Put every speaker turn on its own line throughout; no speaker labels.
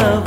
ಮಾನವ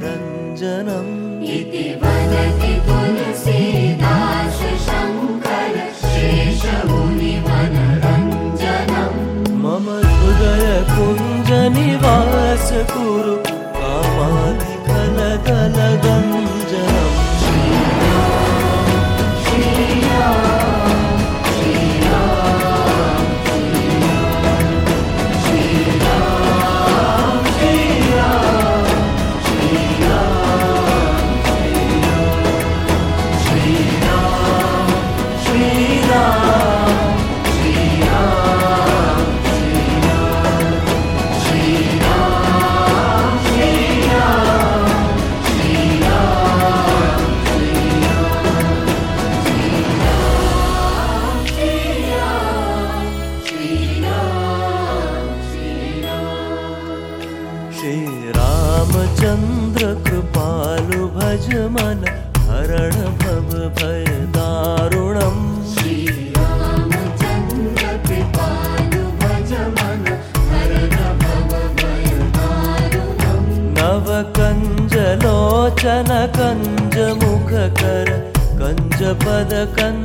शेषमुनिमनरञ्जनम्
इति वदति तुलसीदास
नवकञ्जलोचन कञ्ज मुखकर कञ्जपद कञ्जारुणम्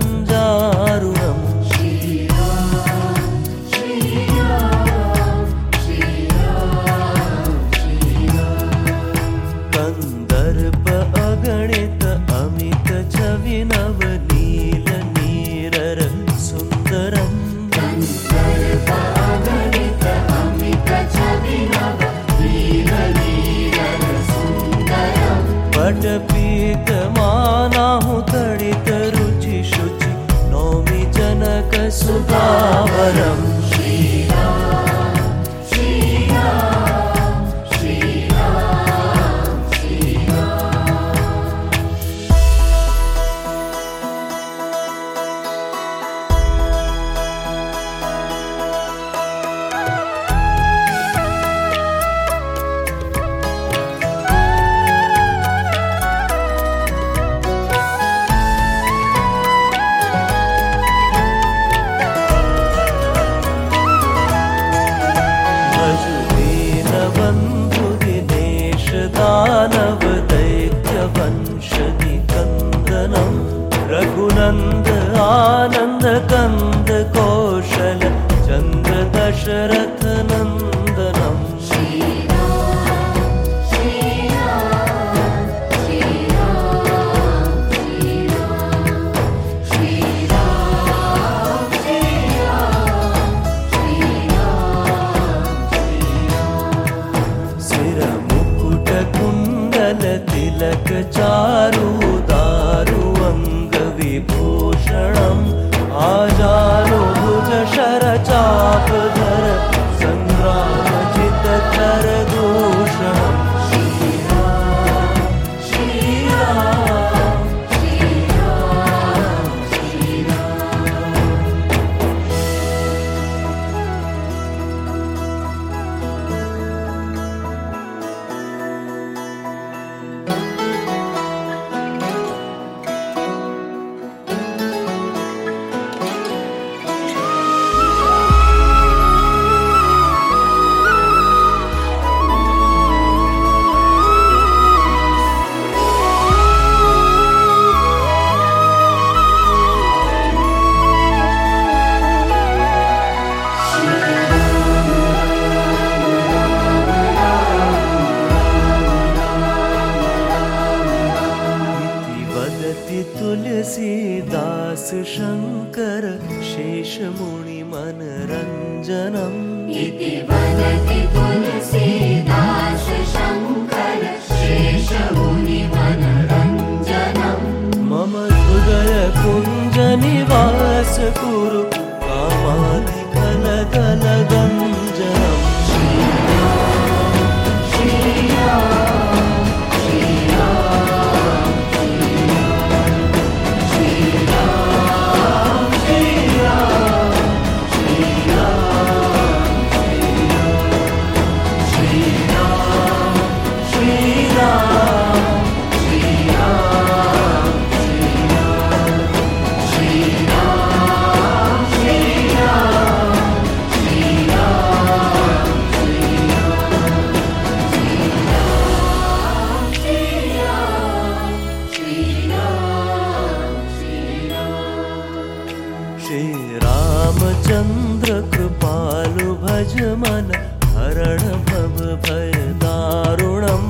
रामचन्द्र कृपालु भज मन हरण
हरणुणम्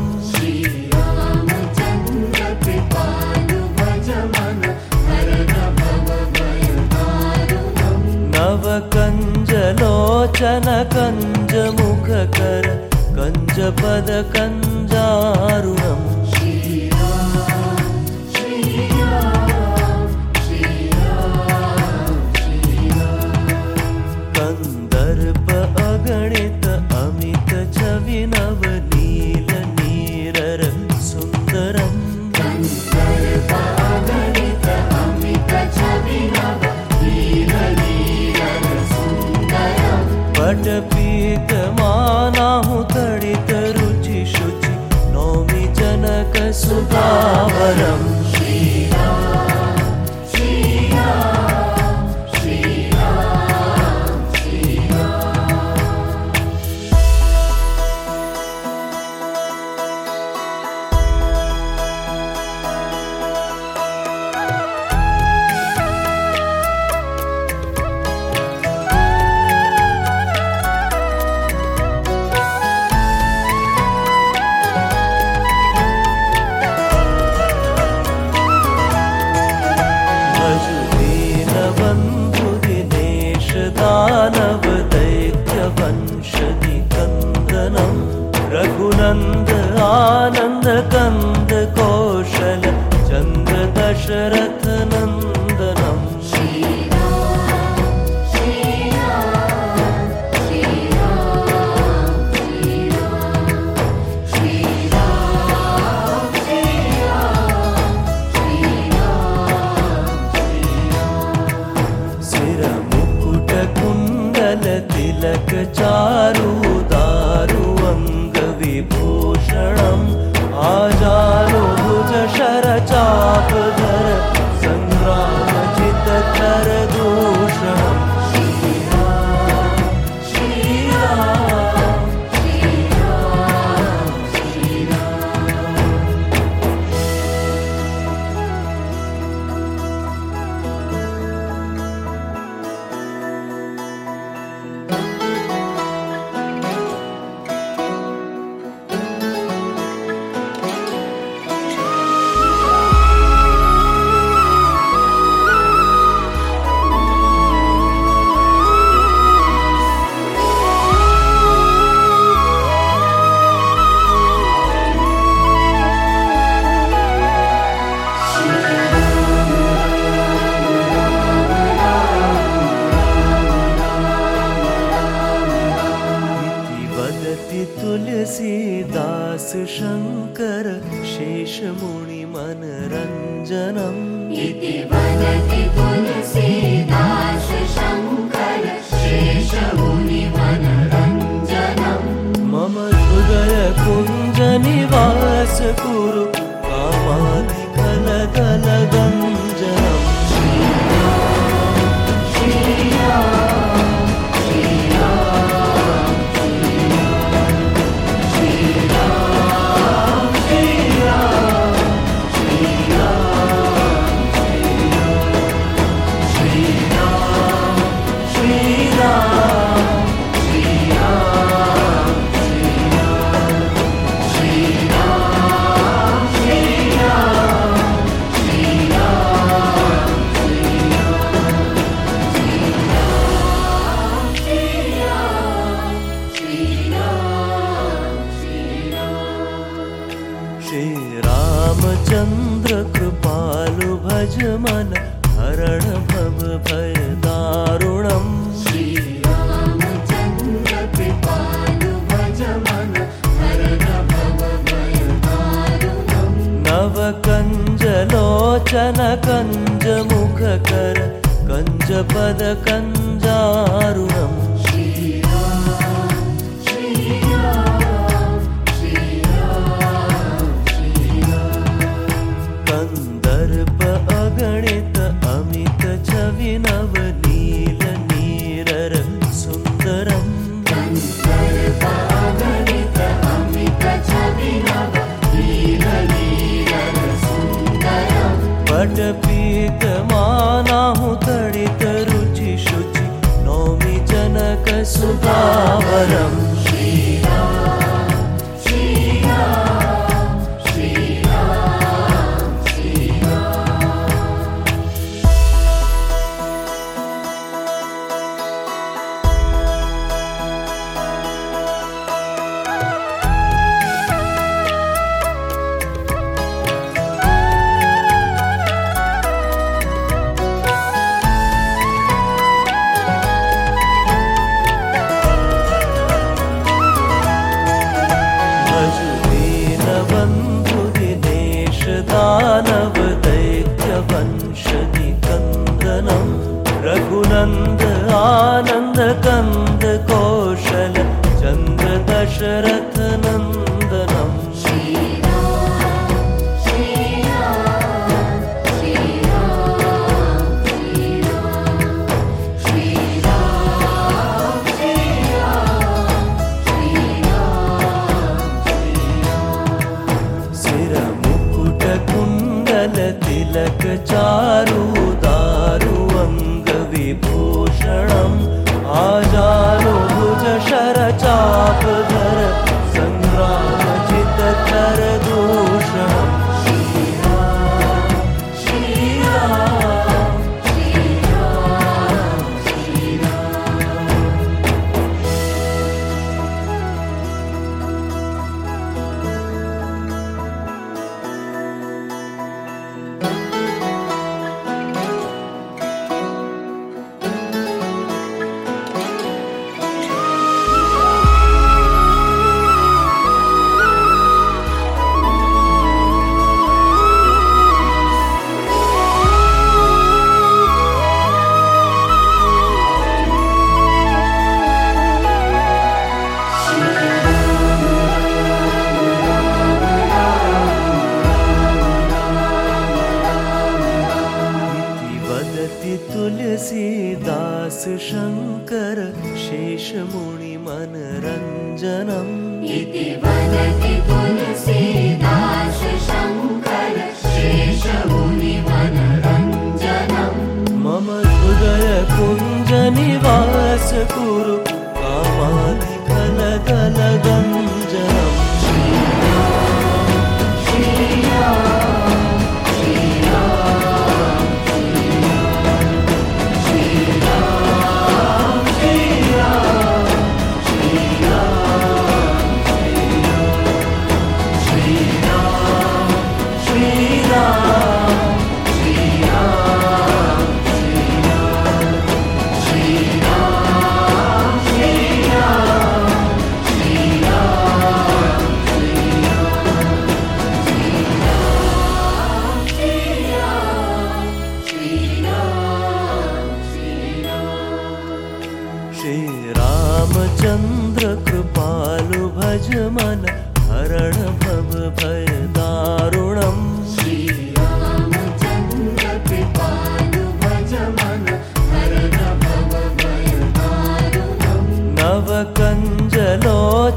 नव कञ्जलोचन कञ्जमुख कर कञ्जपद कञ्जारुणम् कुञ्जनिवासुरु लोचन कञ्ज मुखकर कञ्ज भजुदीन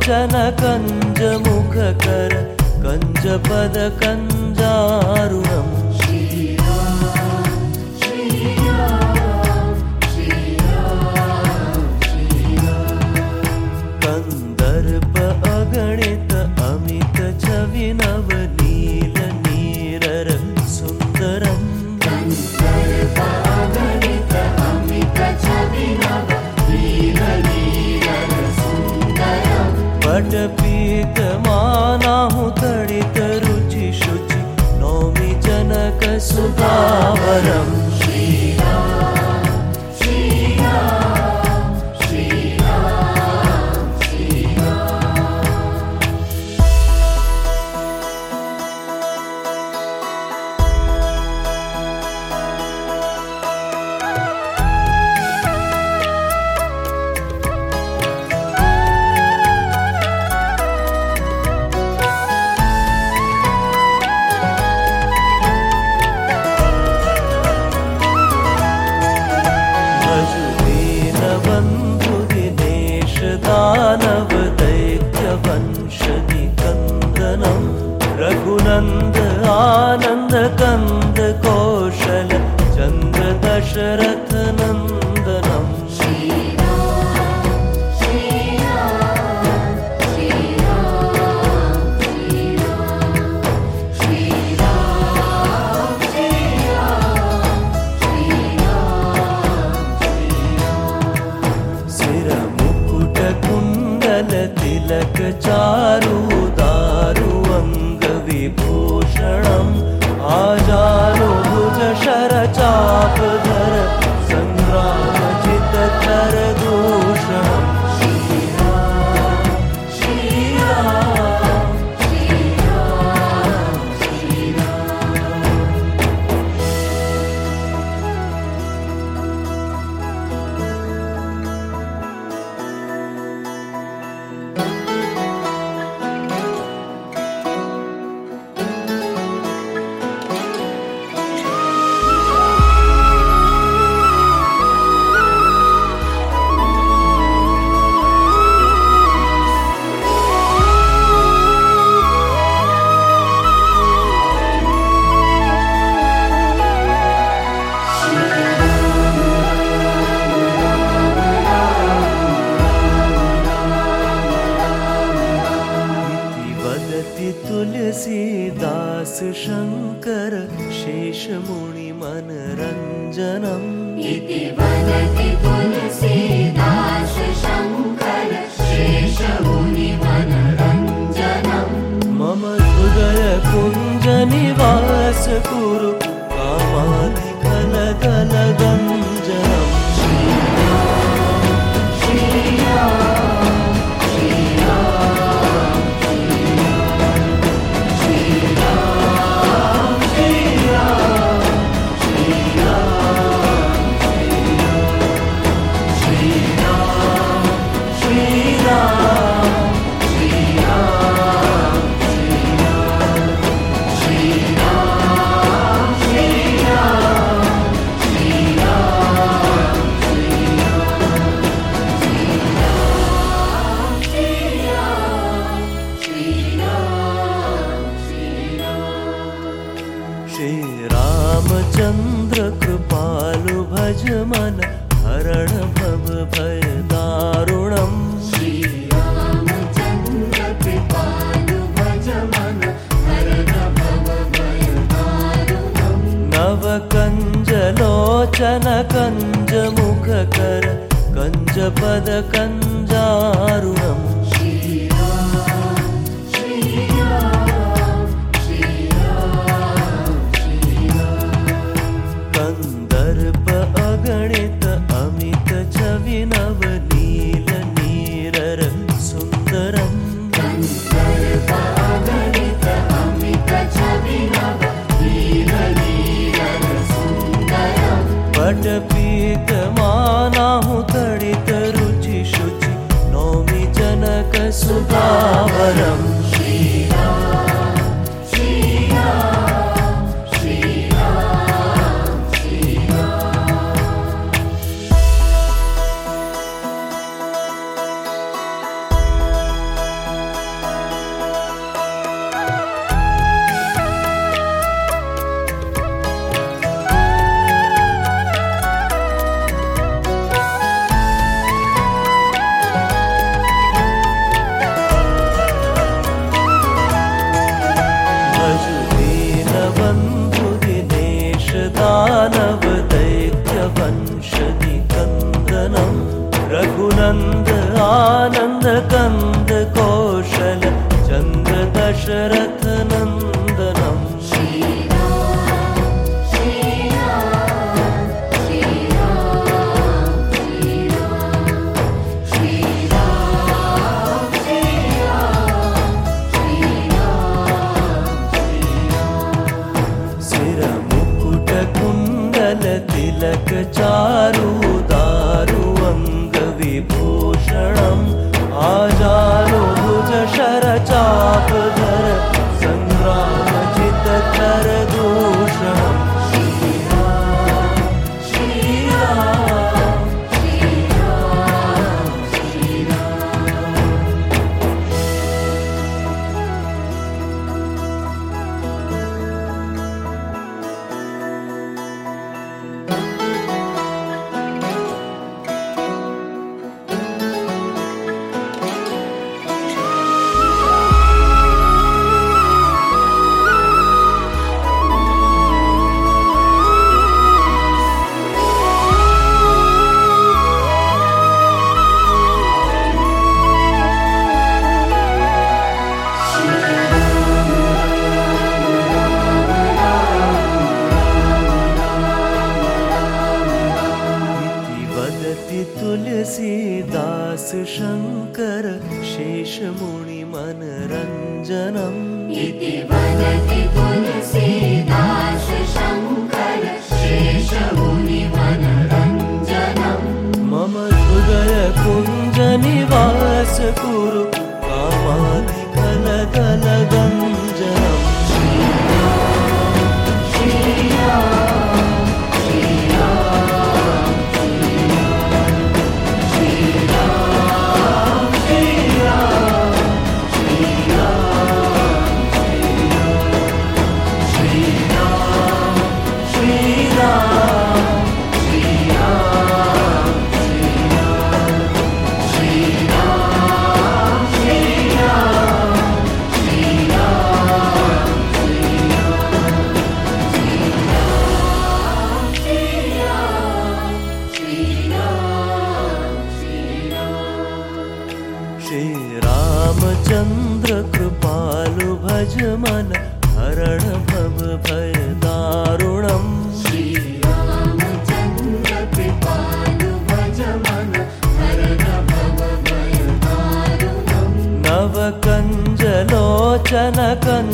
लोचन कञ्ज मुखकर कञ्ज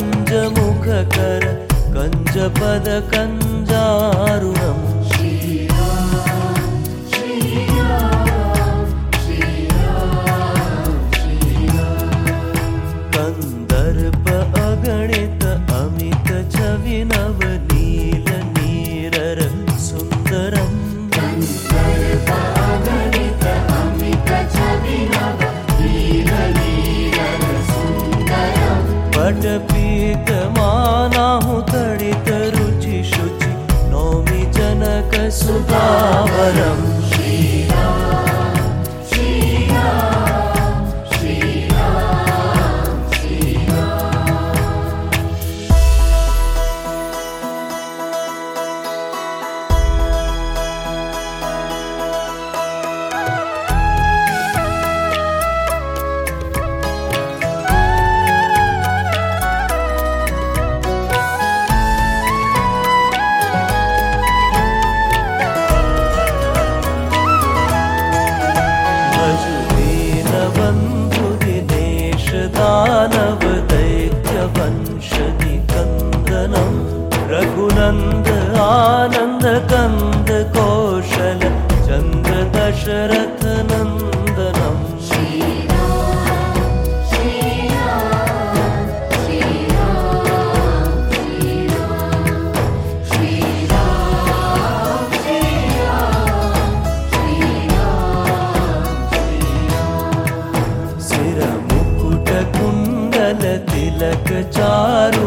कञ्जमुखकर कञ्जपदकञ्जारुणम् मा तरित रुचि शुचि नौमि जनक सुखावरम् चार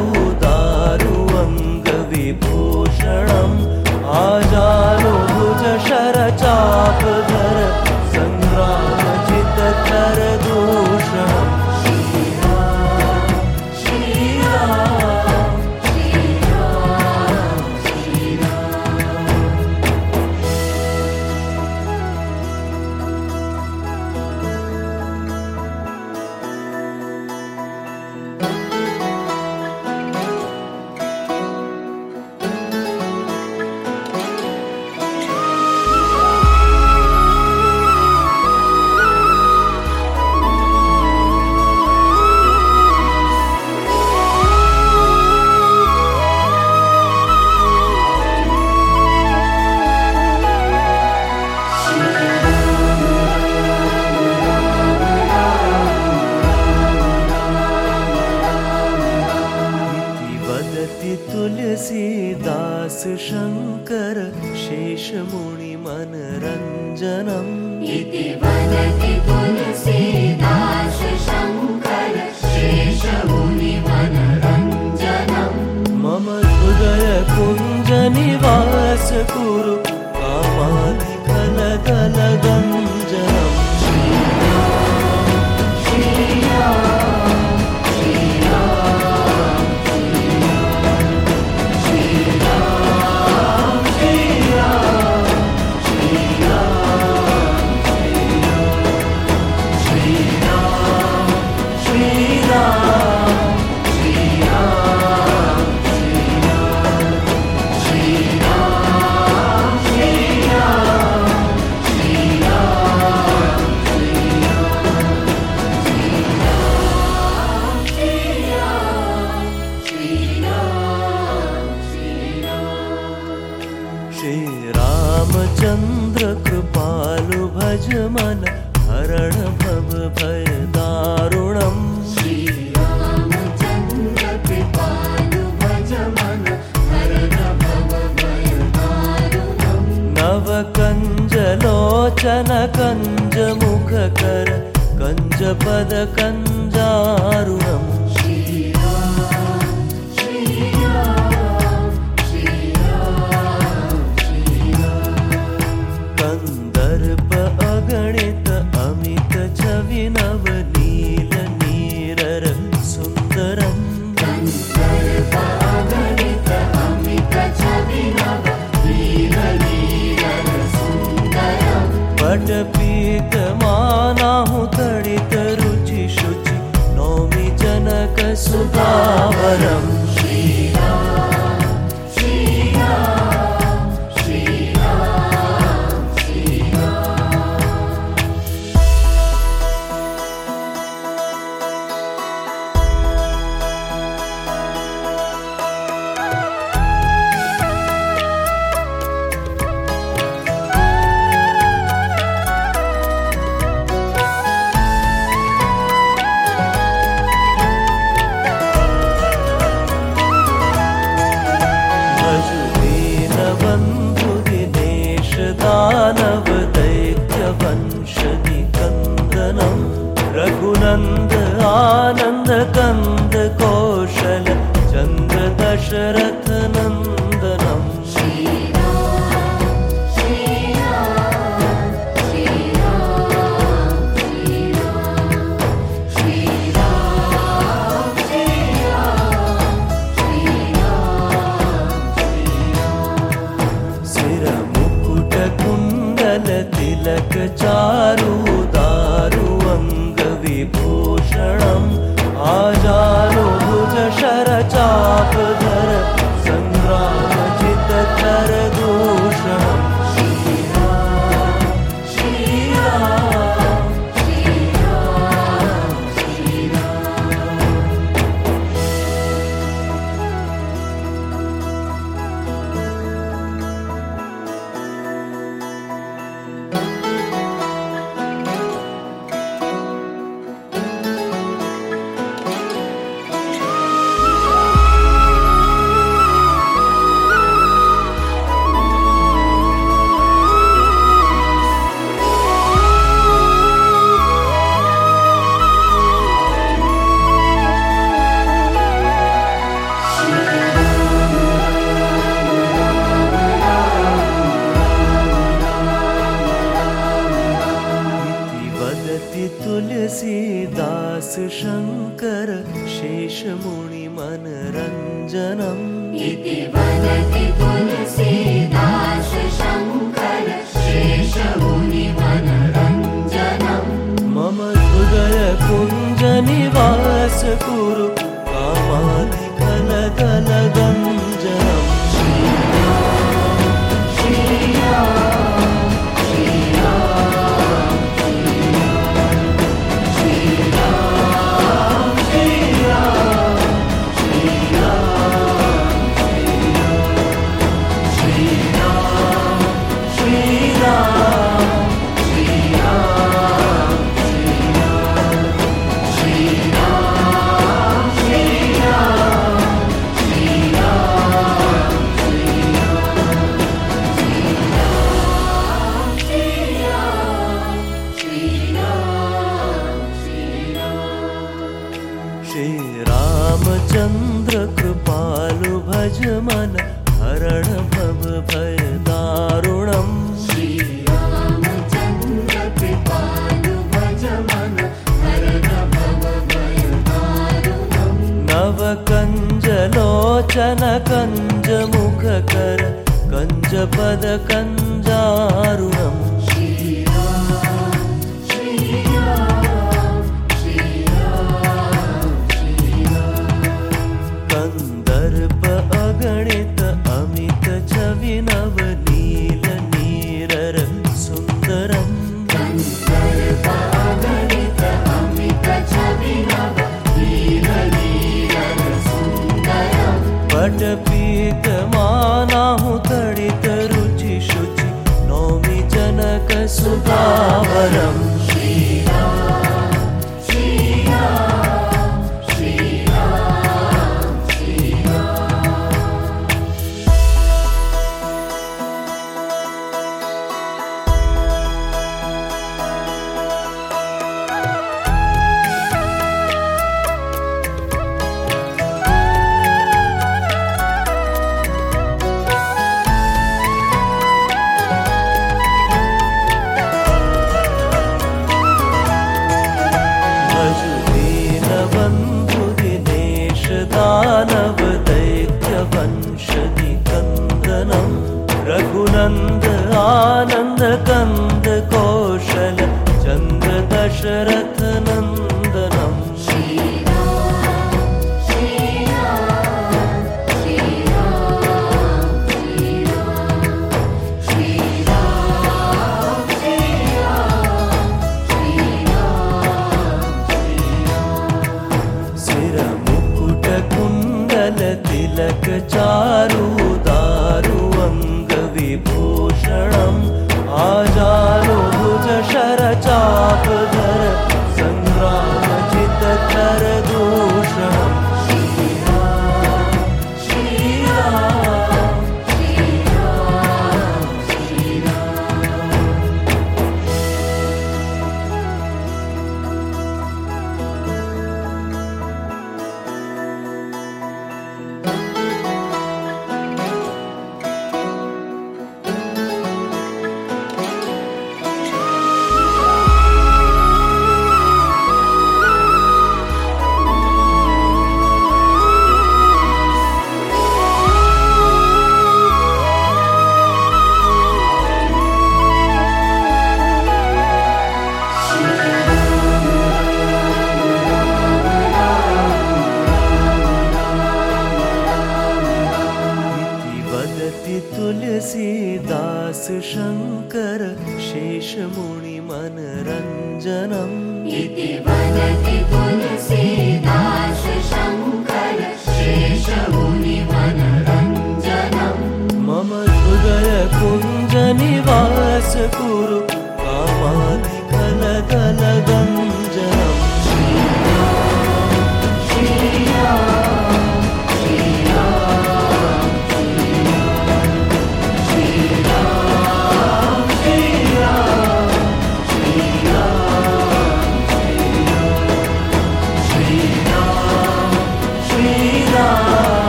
love.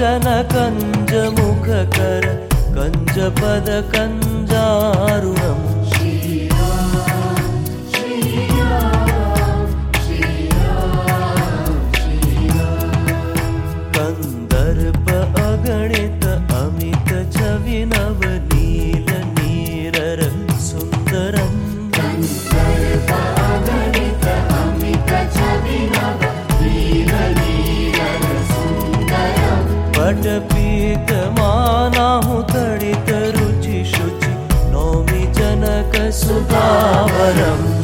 कञ्जमुख कर कञ्जपद क मा तरित रुचि शुचि नौमि जनक सुतावरम्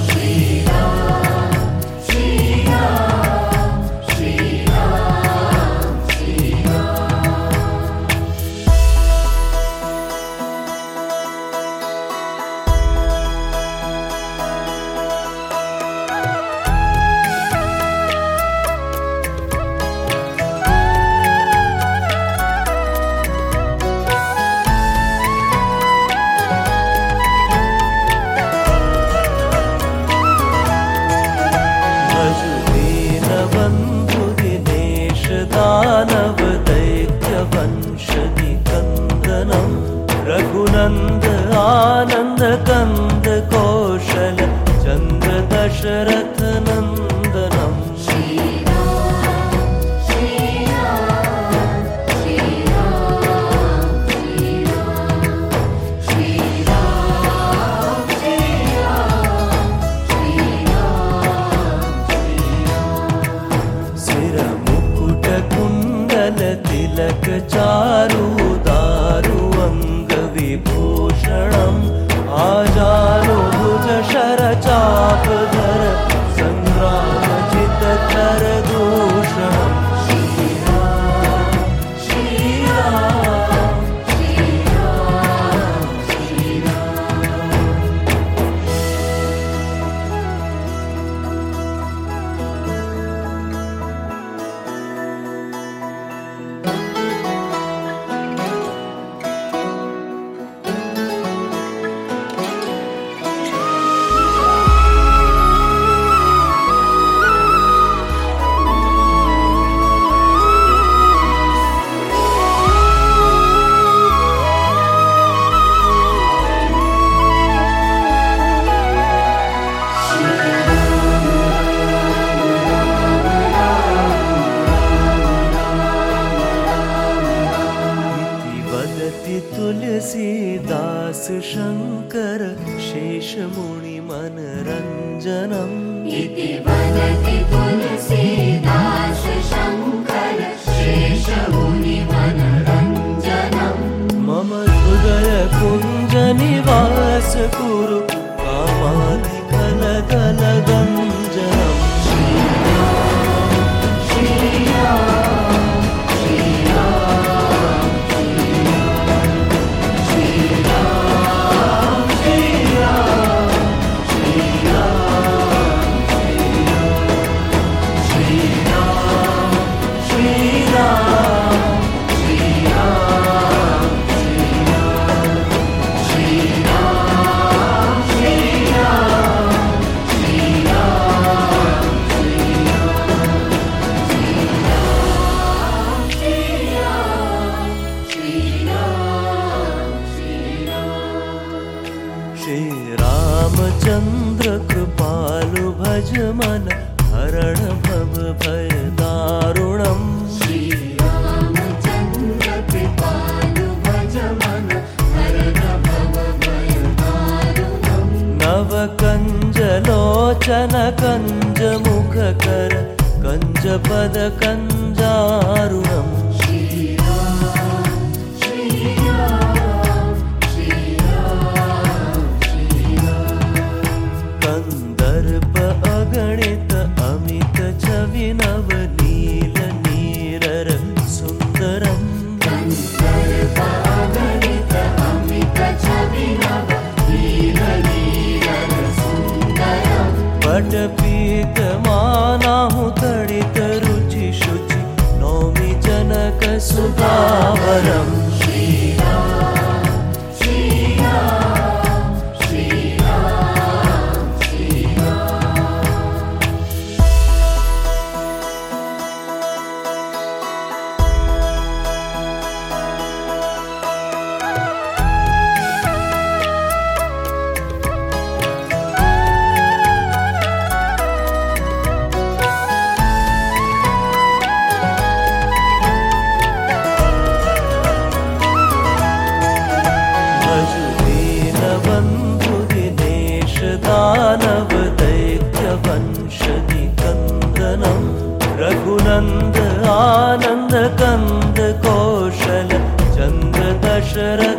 आनन्द कन्द कौशल चन्द्र दशरथ